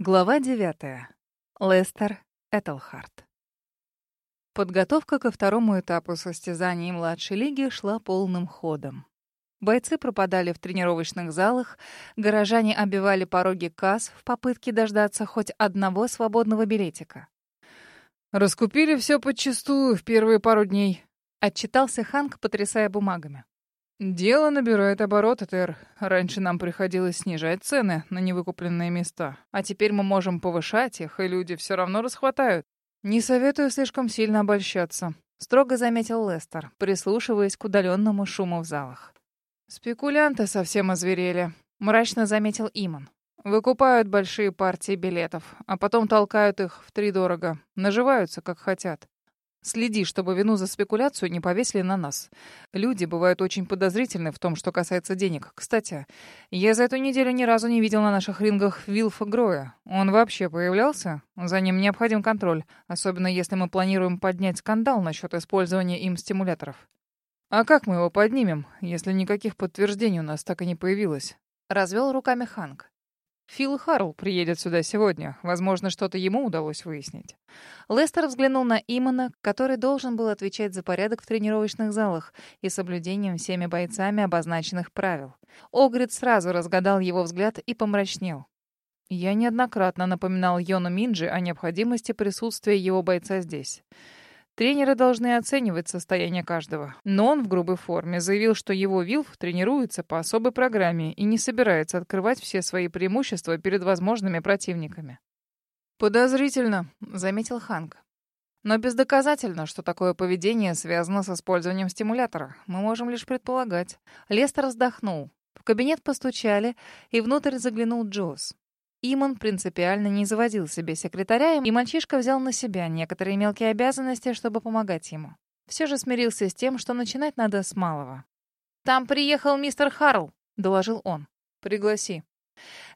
Глава 9. Лестер Этельхарт. Подготовка ко второму этапу состязаний младшей лиги шла полным ходом. Бойцы пропадали в тренировочных залах, горожане обивали пороги касс в попытке дождаться хоть одного свободного билетика. «Раскупили все подчистую в первые пару дней», — отчитался Ханк, потрясая бумагами. «Дело набирает обороты, Тер. Раньше нам приходилось снижать цены на невыкупленные места, а теперь мы можем повышать их, и люди все равно расхватают. Не советую слишком сильно обольщаться», — строго заметил Лестер, прислушиваясь к удаленному шуму в залах. «Спекулянты совсем озверели», — мрачно заметил Иман. «Выкупают большие партии билетов, а потом толкают их втридорого, наживаются, как хотят. Следи, чтобы вину за спекуляцию не повесили на нас. Люди бывают очень подозрительны в том, что касается денег. Кстати, я за эту неделю ни разу не видел на наших рингах Вилфа Гроя. Он вообще появлялся? За ним необходим контроль, особенно если мы планируем поднять скандал насчет использования им стимуляторов. А как мы его поднимем, если никаких подтверждений у нас так и не появилось? Развел руками Ханк. Фил Харл приедет сюда сегодня. Возможно, что-то ему удалось выяснить. Лестер взглянул на Имана, который должен был отвечать за порядок в тренировочных залах и соблюдением всеми бойцами обозначенных правил. Огрид сразу разгадал его взгляд и помрачнел. Я неоднократно напоминал Йону Минджи о необходимости присутствия его бойца здесь. Тренеры должны оценивать состояние каждого. Но он в грубой форме заявил, что его Вилф тренируется по особой программе и не собирается открывать все свои преимущества перед возможными противниками. «Подозрительно», — заметил Ханк. «Но бездоказательно, что такое поведение связано с использованием стимулятора. Мы можем лишь предполагать». Лестер вздохнул. В кабинет постучали, и внутрь заглянул Джоз. Иман принципиально не заводил себе секретаря, и мальчишка взял на себя некоторые мелкие обязанности, чтобы помогать ему. Все же смирился с тем, что начинать надо с малого. «Там приехал мистер Харл», — доложил он. «Пригласи».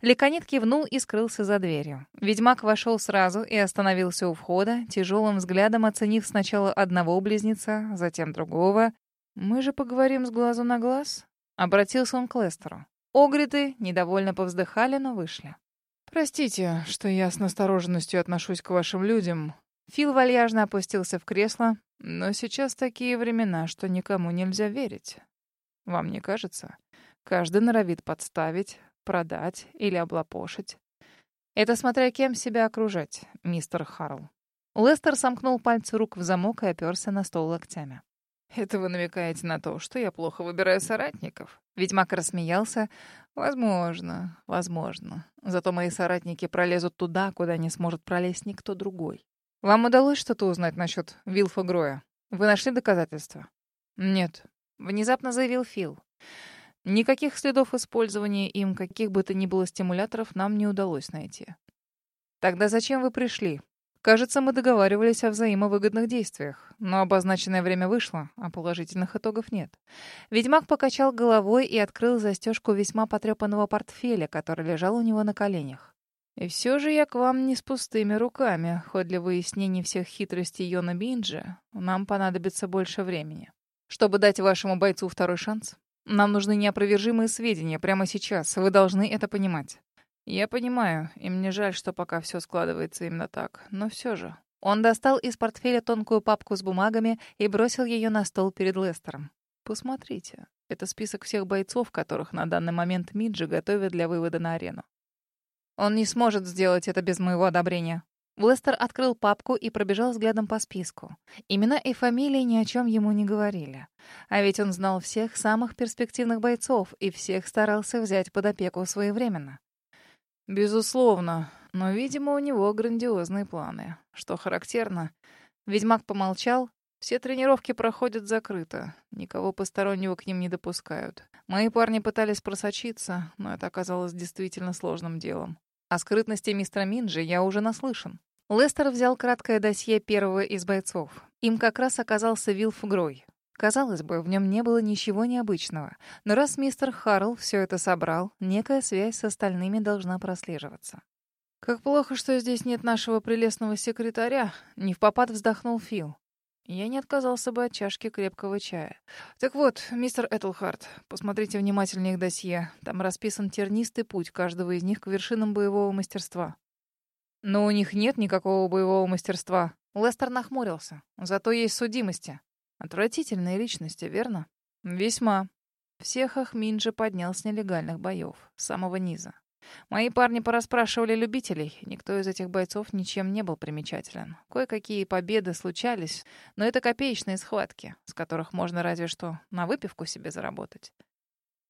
Леконит кивнул и скрылся за дверью. Ведьмак вошел сразу и остановился у входа, тяжелым взглядом оценив сначала одного близнеца, затем другого. «Мы же поговорим с глазу на глаз?» — обратился он к Лестеру. Огриты недовольно повздыхали, но вышли. «Простите, что я с настороженностью отношусь к вашим людям». Фил вальяжно опустился в кресло. «Но сейчас такие времена, что никому нельзя верить. Вам не кажется? Каждый норовит подставить, продать или облапошить. Это смотря кем себя окружать, мистер Харл». Лестер сомкнул пальцы рук в замок и оперся на стол локтями. «Это вы намекаете на то, что я плохо выбираю соратников?» Ведьмак рассмеялся. «Возможно, возможно. Зато мои соратники пролезут туда, куда не сможет пролезть никто другой. Вам удалось что-то узнать насчет Вилфа Гроя? Вы нашли доказательства?» «Нет», — внезапно заявил Фил. «Никаких следов использования им каких бы то ни было стимуляторов нам не удалось найти». «Тогда зачем вы пришли?» Кажется, мы договаривались о взаимовыгодных действиях, но обозначенное время вышло, а положительных итогов нет. Ведьмак покачал головой и открыл застежку весьма потрепанного портфеля, который лежал у него на коленях. «И все же я к вам не с пустыми руками, хоть для выяснения всех хитростей Йона Бинджи нам понадобится больше времени. Чтобы дать вашему бойцу второй шанс, нам нужны неопровержимые сведения прямо сейчас, вы должны это понимать. «Я понимаю, и мне жаль, что пока все складывается именно так, но все же». Он достал из портфеля тонкую папку с бумагами и бросил ее на стол перед Лестером. «Посмотрите. Это список всех бойцов, которых на данный момент Миджи готовят для вывода на арену. Он не сможет сделать это без моего одобрения». Лестер открыл папку и пробежал взглядом по списку. Имена и фамилии ни о чем ему не говорили. А ведь он знал всех самых перспективных бойцов и всех старался взять под опеку своевременно. Безусловно, но, видимо, у него грандиозные планы. Что характерно, ведьмак помолчал. Все тренировки проходят закрыто. Никого постороннего к ним не допускают. Мои парни пытались просочиться, но это оказалось действительно сложным делом. О скрытности мистера Минджи я уже наслышан. Лестер взял краткое досье первого из бойцов. Им как раз оказался Вилф Грой, Казалось бы, в нем не было ничего необычного. Но раз мистер Харл все это собрал, некая связь с остальными должна прослеживаться. «Как плохо, что здесь нет нашего прелестного секретаря», — не в попад вздохнул Фил. Я не отказался бы от чашки крепкого чая. Так вот, мистер Этлхарт, посмотрите внимательнее их досье. Там расписан тернистый путь каждого из них к вершинам боевого мастерства. Но у них нет никакого боевого мастерства. Лестер нахмурился. Зато есть судимости. Отвратительные личности, верно? Весьма. Всех Ахминджи поднял с нелегальных боев, с самого низа. Мои парни порасспрашивали любителей. Никто из этих бойцов ничем не был примечателен. Кое-какие победы случались, но это копеечные схватки, с которых можно разве что на выпивку себе заработать.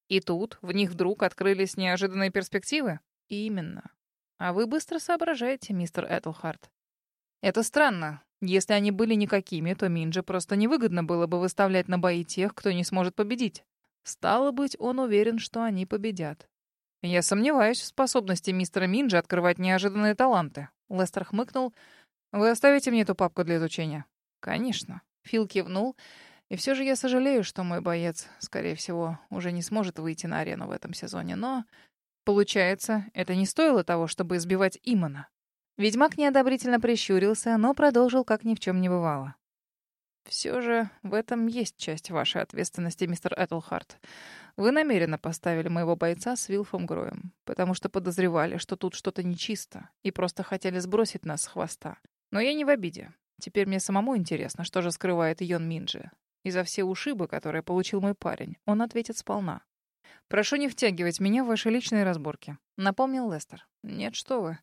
И тут в них вдруг открылись неожиданные перспективы? Именно. А вы быстро соображаете, мистер Этлхарт. Это странно. Если они были никакими, то Минджи просто невыгодно было бы выставлять на бои тех, кто не сможет победить. Стало быть, он уверен, что они победят. Я сомневаюсь в способности мистера Минджи открывать неожиданные таланты. Лестер хмыкнул. Вы оставите мне эту папку для изучения? Конечно. Фил кивнул. И все же я сожалею, что мой боец, скорее всего, уже не сможет выйти на арену в этом сезоне. Но, получается, это не стоило того, чтобы избивать Имана. Ведьмак неодобрительно прищурился, но продолжил, как ни в чем не бывало. Все же в этом есть часть вашей ответственности, мистер Этлхарт. Вы намеренно поставили моего бойца с Вилфом Гроем, потому что подозревали, что тут что-то нечисто, и просто хотели сбросить нас с хвоста. Но я не в обиде. Теперь мне самому интересно, что же скрывает Йон Минджи. И за все ушибы, которые получил мой парень, он ответит сполна. «Прошу не втягивать меня в ваши личные разборки», — напомнил Лестер. «Нет, что вы.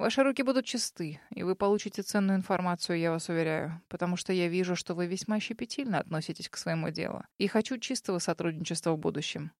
Ваши руки будут чисты, и вы получите ценную информацию, я вас уверяю, потому что я вижу, что вы весьма щепетильно относитесь к своему делу, и хочу чистого сотрудничества в будущем.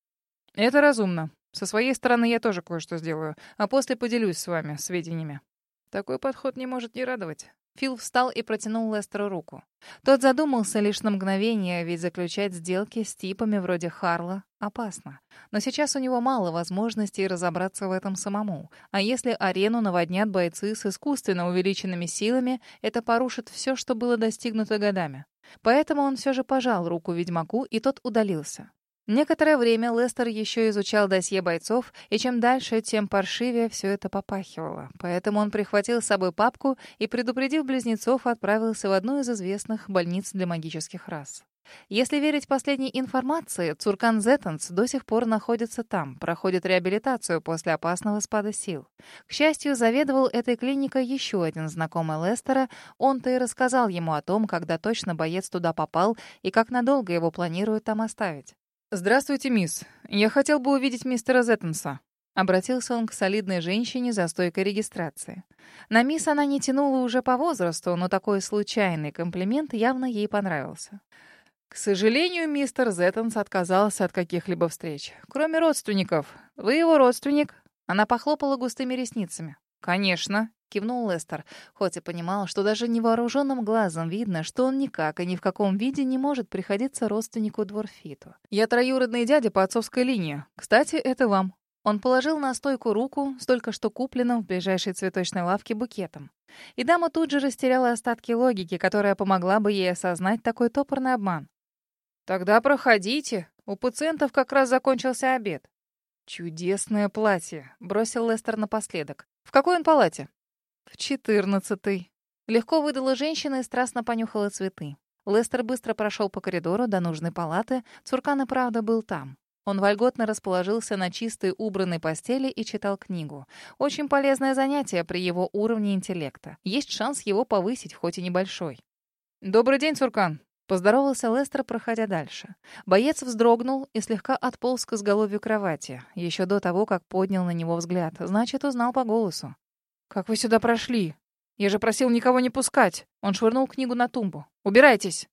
Это разумно. Со своей стороны я тоже кое-что сделаю, а после поделюсь с вами сведениями. Такой подход не может не радовать. Фил встал и протянул Лестеру руку. Тот задумался лишь на мгновение, ведь заключать сделки с типами вроде Харла опасно. Но сейчас у него мало возможностей разобраться в этом самому. А если арену наводнят бойцы с искусственно увеличенными силами, это порушит все, что было достигнуто годами. Поэтому он все же пожал руку ведьмаку, и тот удалился. Некоторое время Лестер еще изучал досье бойцов, и чем дальше, тем паршивее все это попахивало. Поэтому он прихватил с собой папку и, предупредив близнецов, отправился в одну из известных больниц для магических рас. Если верить последней информации, Цуркан Зеттенс до сих пор находится там, проходит реабилитацию после опасного спада сил. К счастью, заведовал этой клиникой еще один знакомый Лестера. Он-то и рассказал ему о том, когда точно боец туда попал и как надолго его планируют там оставить. «Здравствуйте, мисс. Я хотел бы увидеть мистера Зеттенса». Обратился он к солидной женщине за стойкой регистрации. На мисс она не тянула уже по возрасту, но такой случайный комплимент явно ей понравился. К сожалению, мистер Зеттенс отказался от каких-либо встреч. Кроме родственников. Вы его родственник? Она похлопала густыми ресницами. «Конечно кивнул Лестер, хоть и понимал, что даже невооруженным глазом видно, что он никак и ни в каком виде не может приходиться родственнику Дворфиту. «Я троюродный дядя по отцовской линии. Кстати, это вам». Он положил на стойку руку с только что купленным в ближайшей цветочной лавке букетом. И дама тут же растеряла остатки логики, которая помогла бы ей осознать такой топорный обман. «Тогда проходите. У пациентов как раз закончился обед». «Чудесное платье», — бросил Лестер напоследок. «В какой он палате?» «В четырнадцатый». Легко выдала женщина и страстно понюхала цветы. Лестер быстро прошел по коридору до нужной палаты. Цуркан и правда был там. Он вольготно расположился на чистой убранной постели и читал книгу. Очень полезное занятие при его уровне интеллекта. Есть шанс его повысить, хоть и небольшой. «Добрый день, Цуркан!» Поздоровался Лестер, проходя дальше. Боец вздрогнул и слегка отполз к изголовью кровати, еще до того, как поднял на него взгляд. Значит, узнал по голосу. «Как вы сюда прошли? Я же просил никого не пускать!» Он швырнул книгу на тумбу. «Убирайтесь!»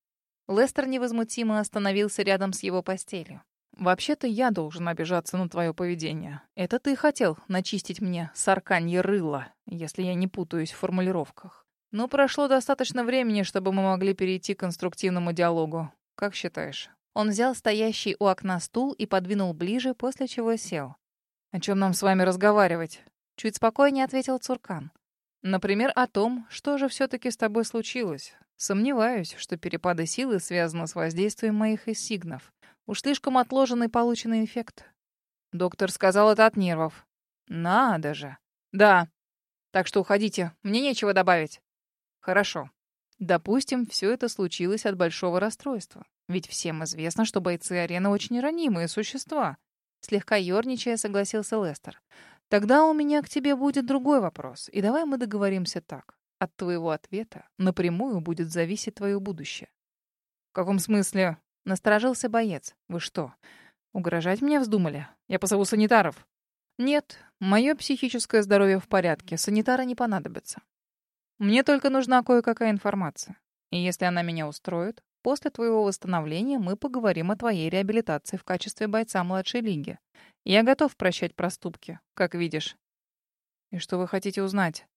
Лестер невозмутимо остановился рядом с его постелью. «Вообще-то я должен обижаться на твое поведение. Это ты хотел начистить мне сарканье рыло, если я не путаюсь в формулировках. Но прошло достаточно времени, чтобы мы могли перейти к конструктивному диалогу. Как считаешь?» Он взял стоящий у окна стул и подвинул ближе, после чего сел. «О чем нам с вами разговаривать? Чуть спокойнее ответил Цуркан. Например, о том, что же все-таки с тобой случилось. Сомневаюсь, что перепады силы связаны с воздействием моих эссигнов. Уж слишком отложенный полученный эффект. Доктор сказал это от нервов. Надо же. Да. Так что уходите. Мне нечего добавить. Хорошо. Допустим, все это случилось от большого расстройства. Ведь всем известно, что бойцы арены очень ранимые существа. Слегка ерничая, согласился Лестер. Тогда у меня к тебе будет другой вопрос, и давай мы договоримся так. От твоего ответа напрямую будет зависеть твое будущее. В каком смысле? Насторожился боец. Вы что, угрожать мне вздумали? Я позову санитаров. Нет, мое психическое здоровье в порядке, санитары не понадобятся. Мне только нужна кое-какая информация. И если она меня устроит, после твоего восстановления мы поговорим о твоей реабилитации в качестве бойца младшей лиги. Я готов прощать проступки, как видишь. И что вы хотите узнать?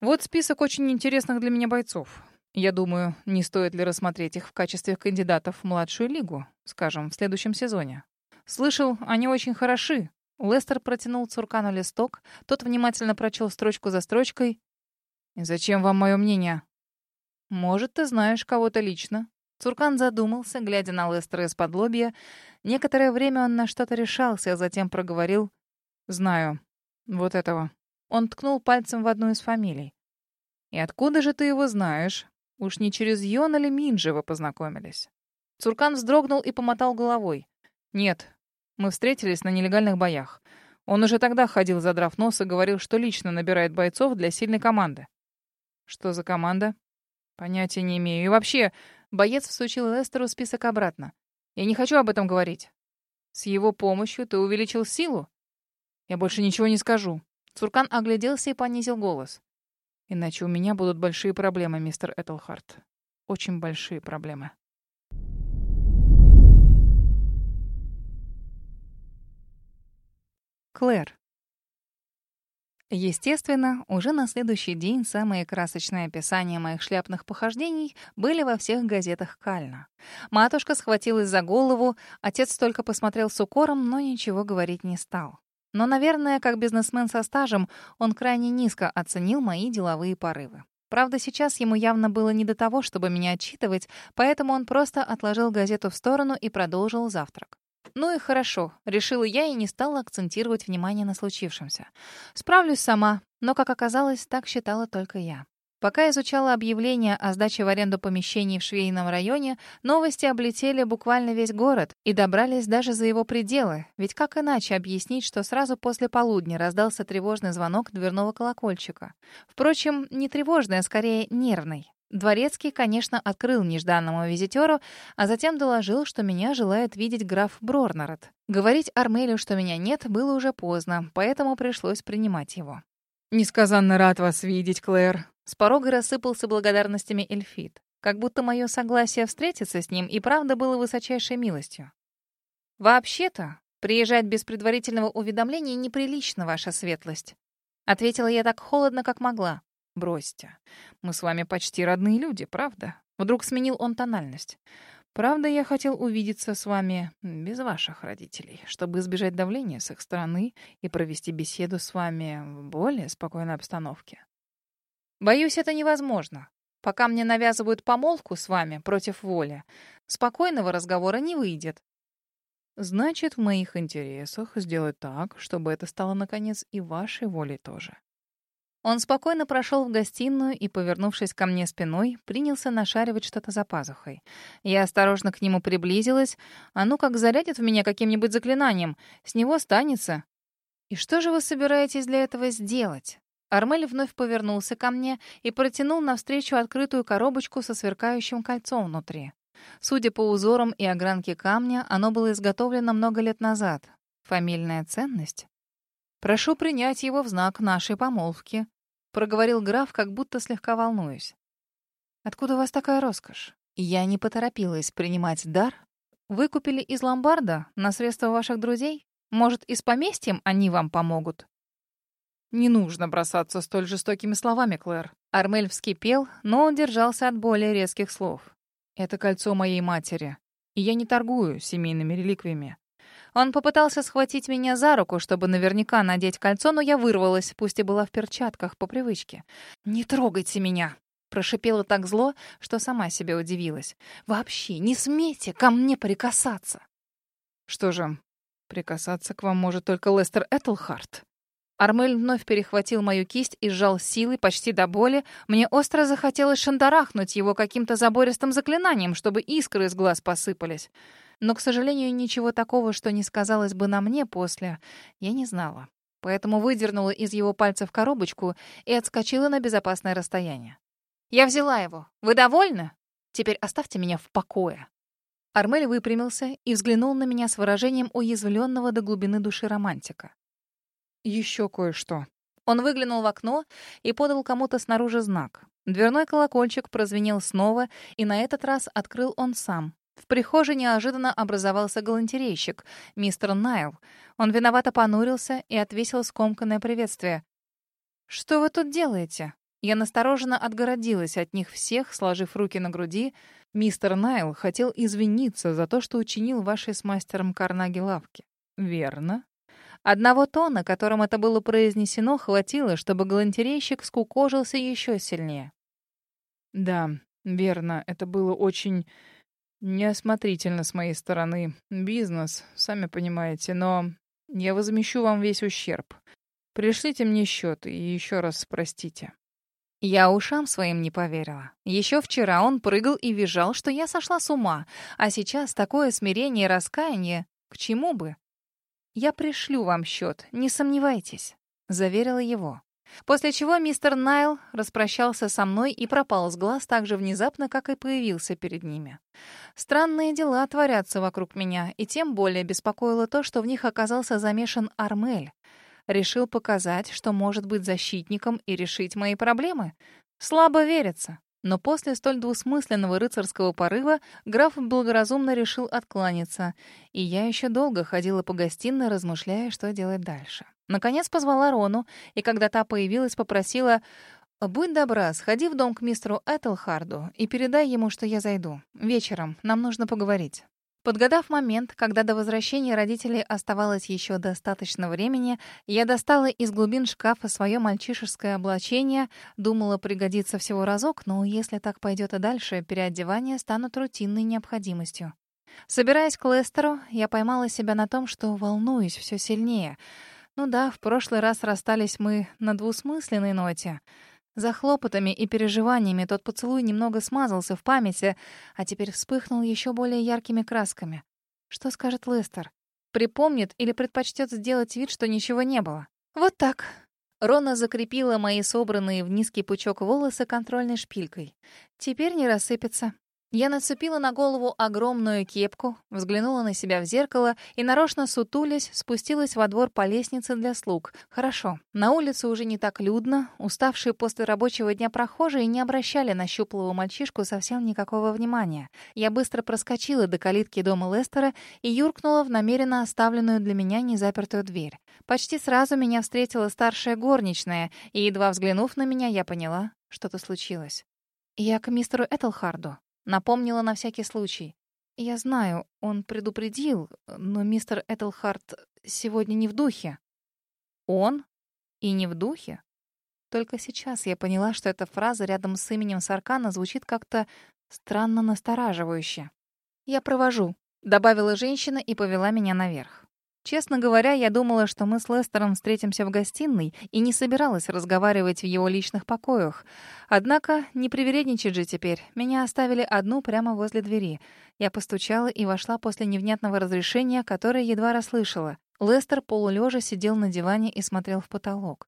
Вот список очень интересных для меня бойцов. Я думаю, не стоит ли рассмотреть их в качестве кандидатов в младшую лигу, скажем, в следующем сезоне. Слышал, они очень хороши. Лестер протянул Цуркану листок, тот внимательно прочел строчку за строчкой. «И зачем вам мое мнение?» «Может, ты знаешь кого-то лично?» Цуркан задумался, глядя на Лестера из-под лобья. Некоторое время он на что-то решался, а затем проговорил «Знаю. Вот этого». Он ткнул пальцем в одну из фамилий. «И откуда же ты его знаешь? Уж не через Йон или Минджи вы познакомились?» Цуркан вздрогнул и помотал головой. «Нет, мы встретились на нелегальных боях. Он уже тогда ходил, задрав нос, и говорил, что лично набирает бойцов для сильной команды». «Что за команда?» «Понятия не имею. И вообще, Боец всучил Лестеру список обратно. «Я не хочу об этом говорить. С его помощью ты увеличил силу?» «Я больше ничего не скажу». Цуркан огляделся и понизил голос. «Иначе у меня будут большие проблемы, мистер Этельхарт. Очень большие проблемы». Клэр. Естественно, уже на следующий день самые красочные описания моих шляпных похождений были во всех газетах Кальна. Матушка схватилась за голову, отец только посмотрел с укором, но ничего говорить не стал. Но, наверное, как бизнесмен со стажем, он крайне низко оценил мои деловые порывы. Правда, сейчас ему явно было не до того, чтобы меня отчитывать, поэтому он просто отложил газету в сторону и продолжил завтрак. Ну и хорошо, решила я и не стала акцентировать внимание на случившемся. Справлюсь сама, но, как оказалось, так считала только я. Пока изучала объявление о сдаче в аренду помещений в швейном районе, новости облетели буквально весь город и добрались даже за его пределы. Ведь как иначе объяснить, что сразу после полудня раздался тревожный звонок дверного колокольчика? Впрочем, не тревожный, а скорее нервный. Дворецкий, конечно, открыл нежданному визитеру, а затем доложил, что меня желает видеть граф Брорнарот. Говорить Армелю, что меня нет, было уже поздно, поэтому пришлось принимать его. «Несказанно рад вас видеть, Клэр». С порога рассыпался благодарностями Эльфит, как будто мое согласие встретиться с ним и правда было высочайшей милостью. «Вообще-то, приезжать без предварительного уведомления неприлично, ваша светлость», — ответила я так холодно, как могла. Бросьте. Мы с вами почти родные люди, правда? Вдруг сменил он тональность. Правда, я хотел увидеться с вами без ваших родителей, чтобы избежать давления с их стороны и провести беседу с вами в более спокойной обстановке. Боюсь, это невозможно. Пока мне навязывают помолвку с вами против воли, спокойного разговора не выйдет. Значит, в моих интересах сделать так, чтобы это стало, наконец, и вашей волей тоже. Он спокойно прошел в гостиную и, повернувшись ко мне спиной, принялся нашаривать что-то за пазухой. Я осторожно к нему приблизилась. А ну как зарядит в меня каким-нибудь заклинанием. С него останется. «И что же вы собираетесь для этого сделать?» Армель вновь повернулся ко мне и протянул навстречу открытую коробочку со сверкающим кольцом внутри. Судя по узорам и огранке камня, оно было изготовлено много лет назад. Фамильная ценность? Прошу принять его в знак нашей помолвки проговорил граф, как будто слегка волнуюсь. Откуда у вас такая роскошь? Я не поторопилась принимать дар. Вы купили из ломбарда на средства ваших друзей? Может, и с поместьем они вам помогут? Не нужно бросаться столь жестокими словами, Клэр. Армель вскипел, но он держался от более резких слов. Это кольцо моей матери, и я не торгую семейными реликвиями. Он попытался схватить меня за руку, чтобы наверняка надеть кольцо, но я вырвалась, пусть и была в перчатках по привычке. «Не трогайте меня!» Прошипела так зло, что сама себе удивилась. «Вообще не смейте ко мне прикасаться!» «Что же, прикасаться к вам может только Лестер Этлхарт?» Армель вновь перехватил мою кисть и сжал силой почти до боли. Мне остро захотелось шандарахнуть его каким-то забористым заклинанием, чтобы искры из глаз посыпались. Но, к сожалению, ничего такого, что не сказалось бы на мне после, я не знала. поэтому выдернула из его пальцев коробочку и отскочила на безопасное расстояние. «Я взяла его. Вы довольны? Теперь оставьте меня в покое». Армель выпрямился и взглянул на меня с выражением уязвленного до глубины души романтика. «Еще кое-что». Он выглянул в окно и подал кому-то снаружи знак. Дверной колокольчик прозвенел снова, и на этот раз открыл он сам. В прихожей неожиданно образовался галантерейщик, мистер Найл. Он виновато понурился и отвесил скомканное приветствие. «Что вы тут делаете?» Я настороженно отгородилась от них всех, сложив руки на груди. Мистер Найл хотел извиниться за то, что учинил вашей с мастером Карнаги лавки. Верно. Одного тона, которым это было произнесено, хватило, чтобы галантерейщик скукожился еще сильнее. Да, верно, это было очень неосмотрительно с моей стороны. Бизнес, сами понимаете, но я возмещу вам весь ущерб. Пришлите мне счет и еще раз простите. Я ушам своим не поверила. Еще вчера он прыгал и визжал, что я сошла с ума, а сейчас такое смирение и раскаяние. К чему бы? «Я пришлю вам счет, не сомневайтесь», — заверила его. После чего мистер Найл распрощался со мной и пропал с глаз так же внезапно, как и появился перед ними. Странные дела творятся вокруг меня, и тем более беспокоило то, что в них оказался замешан Армель решил показать, что может быть защитником и решить мои проблемы. Слабо верится. Но после столь двусмысленного рыцарского порыва граф благоразумно решил откланяться, и я еще долго ходила по гостиной, размышляя, что делать дальше. Наконец позвала Рону, и когда та появилась, попросила «Будь добра, сходи в дом к мистеру Этельхарду и передай ему, что я зайду. Вечером нам нужно поговорить». Подгадав момент, когда до возвращения родителей оставалось еще достаточно времени, я достала из глубин шкафа свое мальчишеское облачение, думала пригодится всего разок, но если так пойдет и дальше, переодевания станут рутинной необходимостью. Собираясь к Лестеру, я поймала себя на том, что волнуюсь все сильнее. Ну да, в прошлый раз расстались мы на двусмысленной ноте — за хлопотами и переживаниями тот поцелуй немного смазался в памяти, а теперь вспыхнул еще более яркими красками. Что скажет Лестер? Припомнит или предпочтет сделать вид, что ничего не было? Вот так. Рона закрепила мои собранные в низкий пучок волосы контрольной шпилькой. Теперь не рассыпется. Я нацепила на голову огромную кепку, взглянула на себя в зеркало и, нарочно сутулясь, спустилась во двор по лестнице для слуг. Хорошо, на улице уже не так людно, уставшие после рабочего дня прохожие не обращали на щуплого мальчишку совсем никакого внимания. Я быстро проскочила до калитки дома Лестера и юркнула в намеренно оставленную для меня незапертую дверь. Почти сразу меня встретила старшая горничная, и, едва взглянув на меня, я поняла, что-то случилось. «Я к мистеру Этельхарду», Напомнила на всякий случай. «Я знаю, он предупредил, но мистер Этельхарт сегодня не в духе». «Он? И не в духе?» Только сейчас я поняла, что эта фраза рядом с именем Саркана звучит как-то странно настораживающе. «Я провожу», — добавила женщина и повела меня наверх. Честно говоря, я думала, что мы с Лестером встретимся в гостиной и не собиралась разговаривать в его личных покоях. Однако, не привередничать же теперь. Меня оставили одну прямо возле двери. Я постучала и вошла после невнятного разрешения, которое едва расслышала. Лестер полулежа сидел на диване и смотрел в потолок.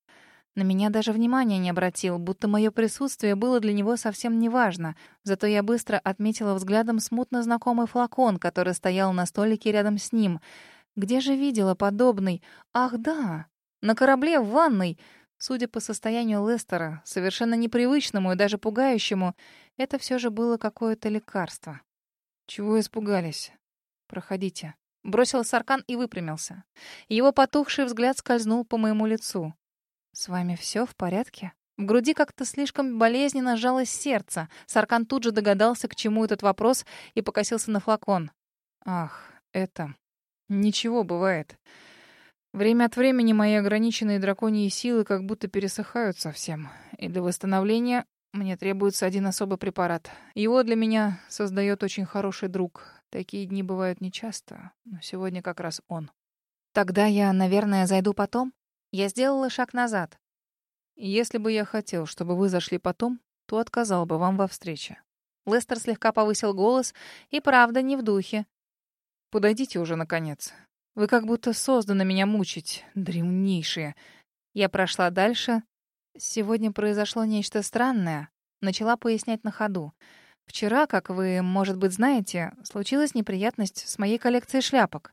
На меня даже внимания не обратил, будто мое присутствие было для него совсем неважно. Зато я быстро отметила взглядом смутно знакомый флакон, который стоял на столике рядом с ним — где же видела подобный? Ах, да, на корабле в ванной. Судя по состоянию Лестера, совершенно непривычному и даже пугающему, это все же было какое-то лекарство. Чего испугались? Проходите. Бросил Саркан и выпрямился. Его потухший взгляд скользнул по моему лицу. «С вами все в порядке?» В груди как-то слишком болезненно сжалось сердце. Саркан тут же догадался, к чему этот вопрос, и покосился на флакон. «Ах, это...» Ничего, бывает. Время от времени мои ограниченные драконьи силы как будто пересыхают совсем. И для восстановления мне требуется один особый препарат. Его для меня создает очень хороший друг. Такие дни бывают нечасто, но сегодня как раз он. Тогда я, наверное, зайду потом? Я сделала шаг назад. Если бы я хотел, чтобы вы зашли потом, то отказал бы вам во встрече. Лестер слегка повысил голос и, правда, не в духе. Подойдите уже, наконец. Вы как будто созданы меня мучить, древнейшие. Я прошла дальше. Сегодня произошло нечто странное. Начала пояснять на ходу. Вчера, как вы, может быть, знаете, случилась неприятность с моей коллекцией шляпок.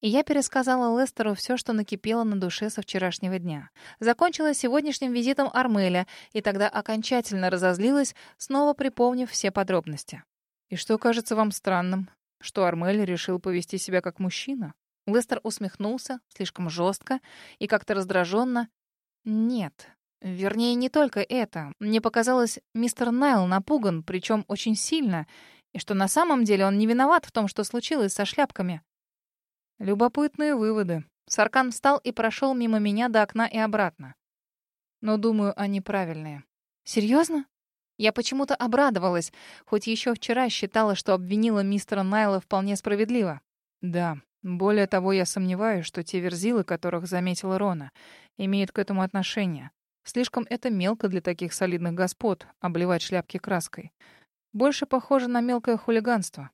И я пересказала Лестеру все, что накипело на душе со вчерашнего дня. Закончила сегодняшним визитом Армеля, и тогда окончательно разозлилась, снова припомнив все подробности. «И что кажется вам странным? Что Армель решил повести себя как мужчина?» Лестер усмехнулся, слишком жестко и как-то раздраженно. «Нет, Вернее, не только это. Мне показалось, мистер Найл напуган, причем очень сильно, и что на самом деле он не виноват в том, что случилось со шляпками. Любопытные выводы. Саркан встал и прошел мимо меня до окна и обратно. Но, думаю, они правильные. Серьезно? Я почему-то обрадовалась, хоть еще вчера считала, что обвинила мистера Найла вполне справедливо. Да, более того, я сомневаюсь, что те верзилы, которых заметила Рона, имеют к этому отношение. Слишком это мелко для таких солидных господ — обливать шляпки краской. Больше похоже на мелкое хулиганство.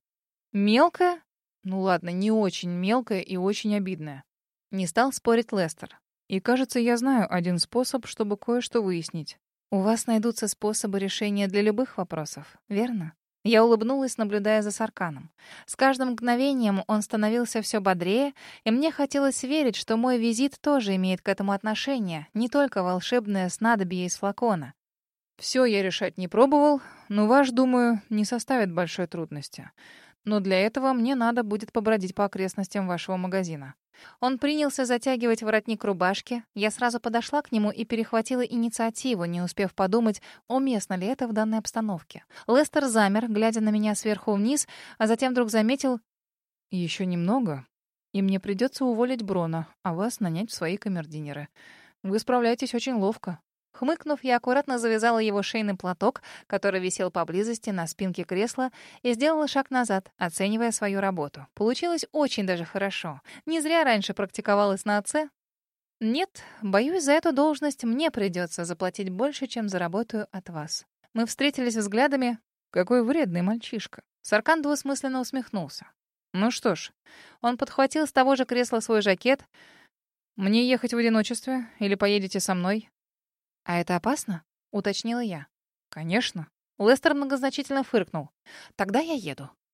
Мелкое? Ну ладно, не очень мелкое и очень обидное. Не стал спорить Лестер. И кажется, я знаю один способ, чтобы кое-что выяснить. У вас найдутся способы решения для любых вопросов, верно? Я улыбнулась, наблюдая за Сарканом. С каждым мгновением он становился все бодрее, и мне хотелось верить, что мой визит тоже имеет к этому отношение, не только волшебное снадобье из флакона. Все я решать не пробовал, но ваш, думаю, не составит большой трудности. Но для этого мне надо будет побродить по окрестностям вашего магазина. Он принялся затягивать воротник рубашки. Я сразу подошла к нему и перехватила инициативу, не успев подумать, уместно ли это в данной обстановке. Лестер замер, глядя на меня сверху вниз, а затем вдруг заметил «Еще немного, и мне придется уволить Брона, а вас нанять в свои камердинеры. Вы справляетесь очень ловко. Хмыкнув, я аккуратно завязала его шейный платок, который висел поблизости на спинке кресла, и сделала шаг назад, оценивая свою работу. Получилось очень даже хорошо. Не зря раньше практиковалась на отце. Нет, боюсь, за эту должность мне придется заплатить больше, чем заработаю от вас. Мы встретились взглядами. Какой вредный мальчишка. Саркан двусмысленно усмехнулся. Ну что ж, он подхватил с того же кресла свой жакет. «Мне ехать в одиночестве или поедете со мной?» «А это опасно?» — уточнила я. «Конечно». Лестер многозначительно фыркнул. «Тогда я еду».